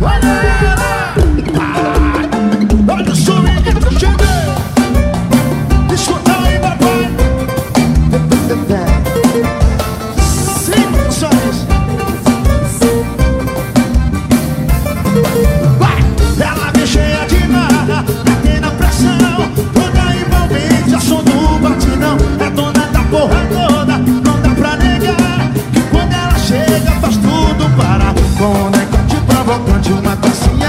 One de uma pessoa.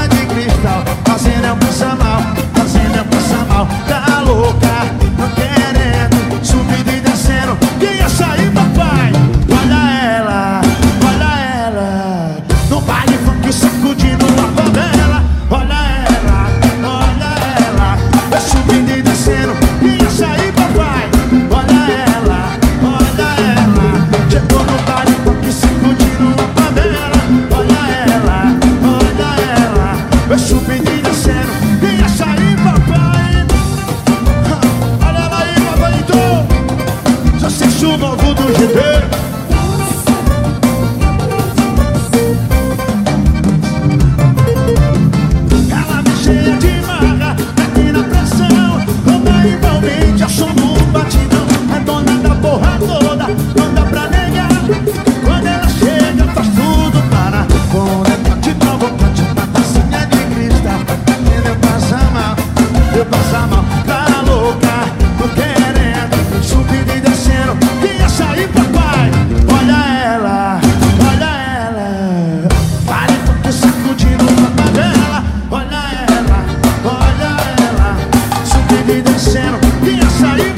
Eu subindo e descendo E essa aí, papai Olha papai, novo do sangue descendo. Quem é sair?